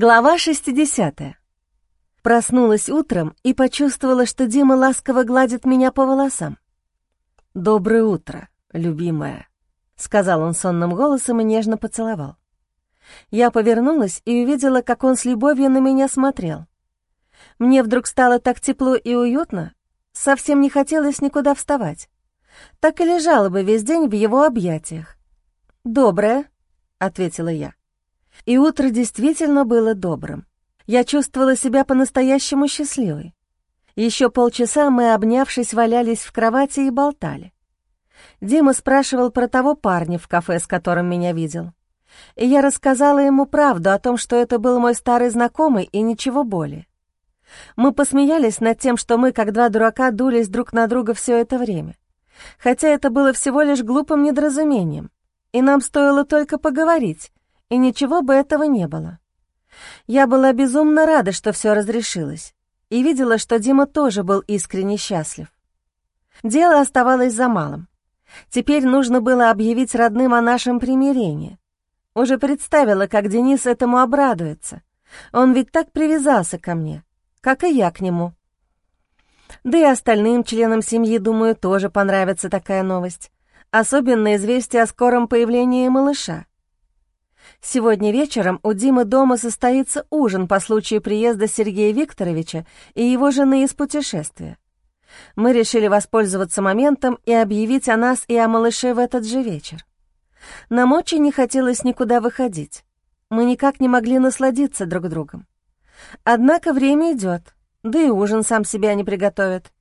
Глава 60. Проснулась утром и почувствовала, что Дима ласково гладит меня по волосам. «Доброе утро, любимая», — сказал он сонным голосом и нежно поцеловал. Я повернулась и увидела, как он с любовью на меня смотрел. Мне вдруг стало так тепло и уютно, совсем не хотелось никуда вставать. Так и лежала бы весь день в его объятиях. «Доброе», — ответила я. И утро действительно было добрым. Я чувствовала себя по-настоящему счастливой. Еще полчаса мы, обнявшись, валялись в кровати и болтали. Дима спрашивал про того парня в кафе, с которым меня видел. И я рассказала ему правду о том, что это был мой старый знакомый и ничего более. Мы посмеялись над тем, что мы, как два дурака, дулись друг на друга все это время. Хотя это было всего лишь глупым недоразумением, и нам стоило только поговорить, и ничего бы этого не было. Я была безумно рада, что все разрешилось, и видела, что Дима тоже был искренне счастлив. Дело оставалось за малым. Теперь нужно было объявить родным о нашем примирении. Уже представила, как Денис этому обрадуется. Он ведь так привязался ко мне, как и я к нему. Да и остальным членам семьи, думаю, тоже понравится такая новость. Особенно известие о скором появлении малыша. Сегодня вечером у Димы дома состоится ужин по случаю приезда Сергея Викторовича и его жены из путешествия. Мы решили воспользоваться моментом и объявить о нас и о малыше в этот же вечер. Нам очень не хотелось никуда выходить. Мы никак не могли насладиться друг другом. Однако время идет, да и ужин сам себя не приготовит.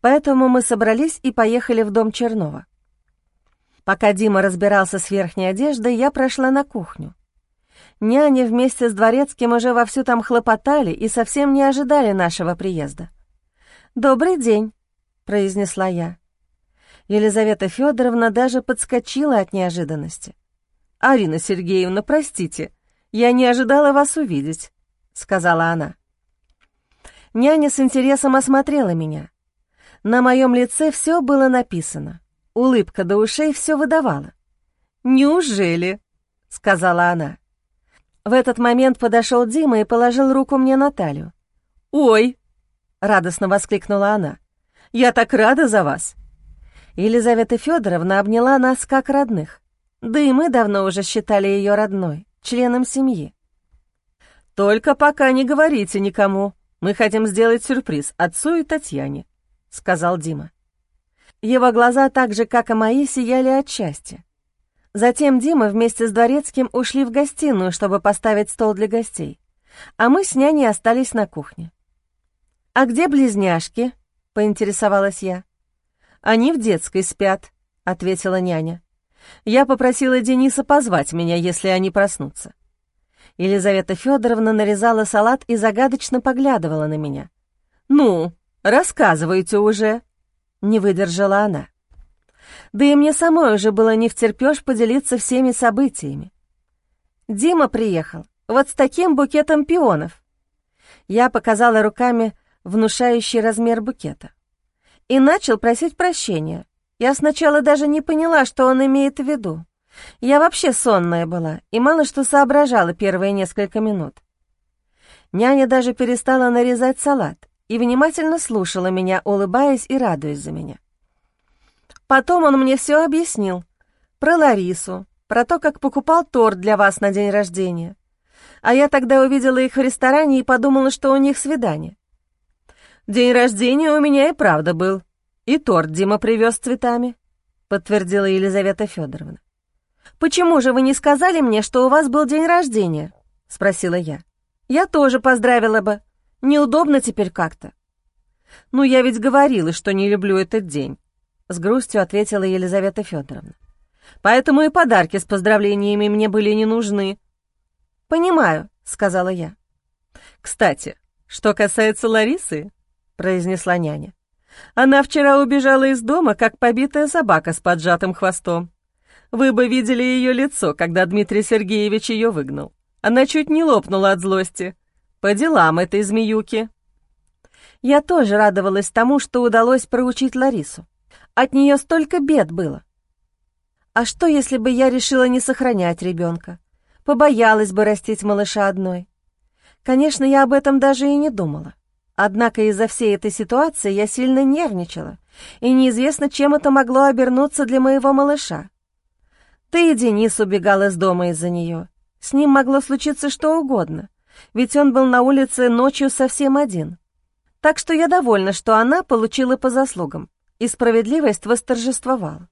Поэтому мы собрались и поехали в дом Чернова. Пока Дима разбирался с верхней одеждой, я прошла на кухню. Няни вместе с дворецким уже вовсю там хлопотали и совсем не ожидали нашего приезда. «Добрый день», — произнесла я. Елизавета Федоровна даже подскочила от неожиданности. «Арина Сергеевна, простите, я не ожидала вас увидеть», — сказала она. Няня с интересом осмотрела меня. На моем лице все было написано. Улыбка до ушей все выдавала. «Неужели?» — сказала она. В этот момент подошел Дима и положил руку мне на талию. «Ой!» — радостно воскликнула она. «Я так рада за вас!» Елизавета Федоровна обняла нас как родных. Да и мы давно уже считали ее родной, членом семьи. «Только пока не говорите никому. Мы хотим сделать сюрприз отцу и Татьяне», — сказал Дима. Его глаза, так же, как и мои, сияли от счастья. Затем Дима вместе с Дворецким ушли в гостиную, чтобы поставить стол для гостей, а мы с няней остались на кухне. «А где близняшки?» — поинтересовалась я. «Они в детской спят», — ответила няня. «Я попросила Дениса позвать меня, если они проснутся». Елизавета Федоровна нарезала салат и загадочно поглядывала на меня. «Ну, рассказывайте уже», — не выдержала она. Да и мне самой уже было не втерпёшь поделиться всеми событиями. Дима приехал, вот с таким букетом пионов. Я показала руками внушающий размер букета. И начал просить прощения. Я сначала даже не поняла, что он имеет в виду. Я вообще сонная была и мало что соображала первые несколько минут. Няня даже перестала нарезать салат и внимательно слушала меня, улыбаясь и радуясь за меня. Потом он мне все объяснил. Про Ларису, про то, как покупал торт для вас на день рождения. А я тогда увидела их в ресторане и подумала, что у них свидание. День рождения у меня и правда был. И торт Дима привез цветами, подтвердила Елизавета Федоровна. «Почему же вы не сказали мне, что у вас был день рождения?» — спросила я. «Я тоже поздравила бы. Неудобно теперь как-то». «Ну, я ведь говорила, что не люблю этот день. С грустью ответила Елизавета Федоровна. «Поэтому и подарки с поздравлениями мне были не нужны». «Понимаю», — сказала я. «Кстати, что касается Ларисы», — произнесла няня, «она вчера убежала из дома, как побитая собака с поджатым хвостом. Вы бы видели ее лицо, когда Дмитрий Сергеевич ее выгнал. Она чуть не лопнула от злости. По делам этой змеюки». Я тоже радовалась тому, что удалось проучить Ларису. От нее столько бед было. А что, если бы я решила не сохранять ребенка? Побоялась бы растить малыша одной. Конечно, я об этом даже и не думала. Однако из-за всей этой ситуации я сильно нервничала, и неизвестно, чем это могло обернуться для моего малыша. Ты и Денис убегал из дома из-за нее. С ним могло случиться что угодно, ведь он был на улице ночью совсем один. Так что я довольна, что она получила по заслугам, и справедливость восторжествовала.